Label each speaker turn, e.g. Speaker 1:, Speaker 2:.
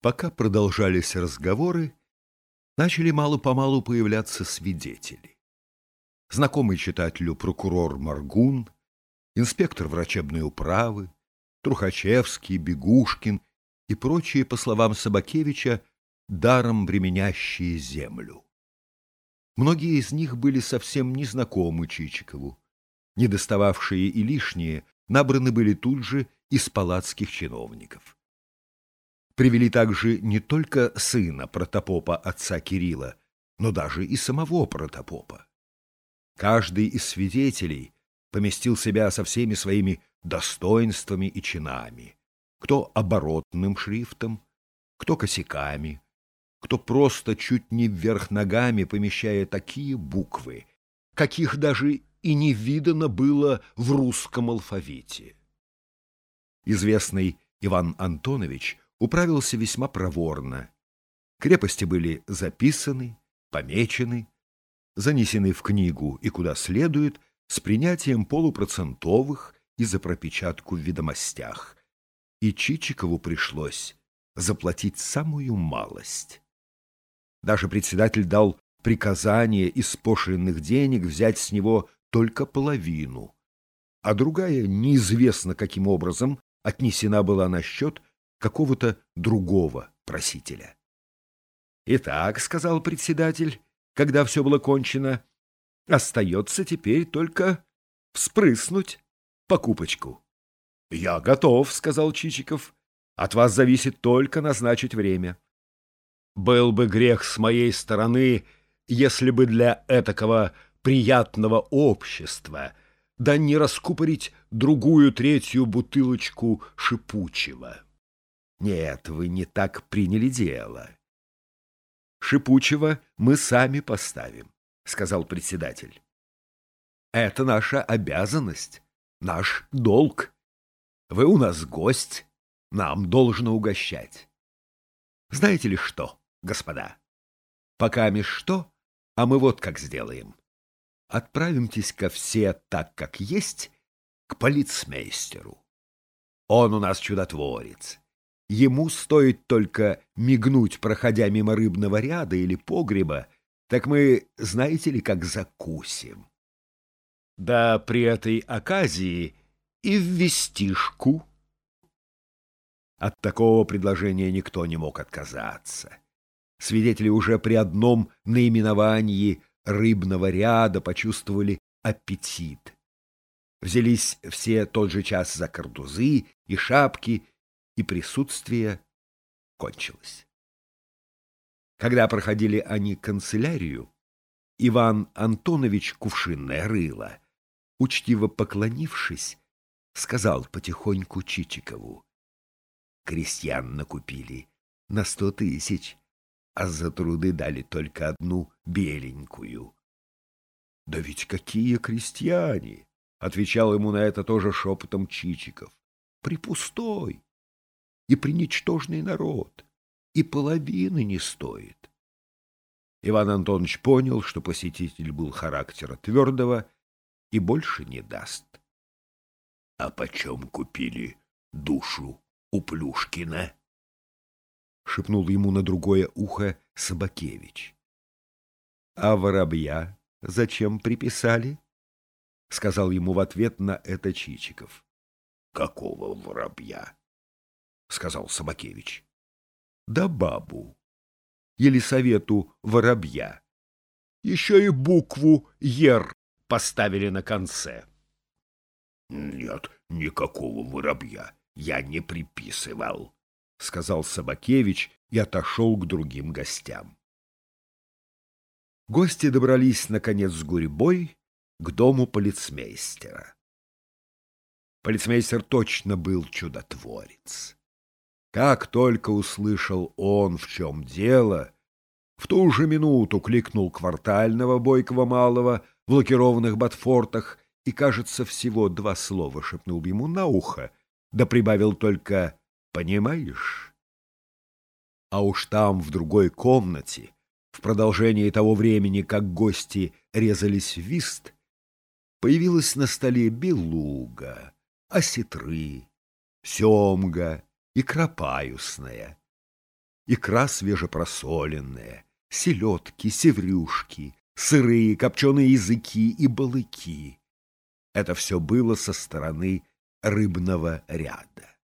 Speaker 1: Пока продолжались разговоры, начали мало-помалу появляться свидетели. Знакомый читателю прокурор Маргун, инспектор врачебной управы, Трухачевский, Бегушкин и прочие, по словам Собакевича, даром временящие землю. Многие из них были совсем незнакомы Чичикову. Недостававшие и лишние набраны были тут же из палатских чиновников привели также не только сына протопопа отца Кирилла, но даже и самого протопопа. Каждый из свидетелей поместил себя со всеми своими достоинствами и чинами, кто оборотным шрифтом, кто косяками, кто просто чуть не вверх ногами помещая такие буквы, каких даже и не видано было в русском алфавите. Известный Иван Антонович управился весьма проворно. Крепости были записаны, помечены, занесены в книгу и куда следует с принятием полупроцентовых и за пропечатку в ведомостях. И Чичикову пришлось заплатить самую малость. Даже председатель дал приказание из пошлинных денег взять с него только половину, а другая, неизвестно каким образом, отнесена была на счет какого-то другого просителя. «Итак», — сказал председатель, когда все было кончено, — «остается теперь только вспрыснуть покупочку». «Я готов», — сказал Чичиков. «От вас зависит только назначить время». «Был бы грех с моей стороны, если бы для этакого приятного общества, да не раскупорить другую третью бутылочку шипучего». Нет, вы не так приняли дело. Шипучего мы сами поставим, сказал председатель. Это наша обязанность, наш долг. Вы у нас гость, нам должно угощать. Знаете ли что, господа? Пока меж что, а мы вот как сделаем. Отправимтесь-ка все так, как есть, к полицмейстеру. Он у нас чудотворец. Ему стоит только мигнуть, проходя мимо рыбного ряда или погреба, так мы, знаете ли, как закусим. Да при этой оказии и в вестишку. От такого предложения никто не мог отказаться. Свидетели уже при одном наименовании рыбного ряда почувствовали аппетит. Взялись все тот же час за картузы и шапки и присутствие кончилось. Когда проходили они канцелярию, Иван Антонович Кувшинное рыло, учтиво поклонившись, сказал потихоньку Чичикову. Крестьян накупили на сто тысяч, а за труды дали только одну беленькую. — Да ведь какие крестьяне! — отвечал ему на это тоже шепотом Чичиков. — Припустой! И приничтожный народ, и половины не стоит. Иван Антонович понял, что посетитель был характера твердого и больше не даст. — А почем купили душу у Плюшкина? — шепнул ему на другое ухо Собакевич. — А воробья зачем приписали? — сказал ему в ответ на это Чичиков. — Какого воробья? — сказал Собакевич. — Да бабу. Елисавету Воробья. Еще и букву «Ер» поставили на конце. — Нет, никакого воробья я не приписывал, — сказал Собакевич и отошел к другим гостям. Гости добрались, наконец, с гурьбой к дому полицмейстера. Полицмейстер точно был чудотворец. Как только услышал он, в чем дело, в ту же минуту кликнул квартального бойкого малого в лакированных ботфортах и, кажется, всего два слова шепнул ему на ухо, да прибавил только «понимаешь?». А уж там, в другой комнате, в продолжении того времени, как гости резались в вист, появилась на столе белуга, осетры, семга, икра паюсная. икра свежепросоленная, селедки, севрюшки, сырые копченые языки и балыки. Это все было со стороны рыбного ряда.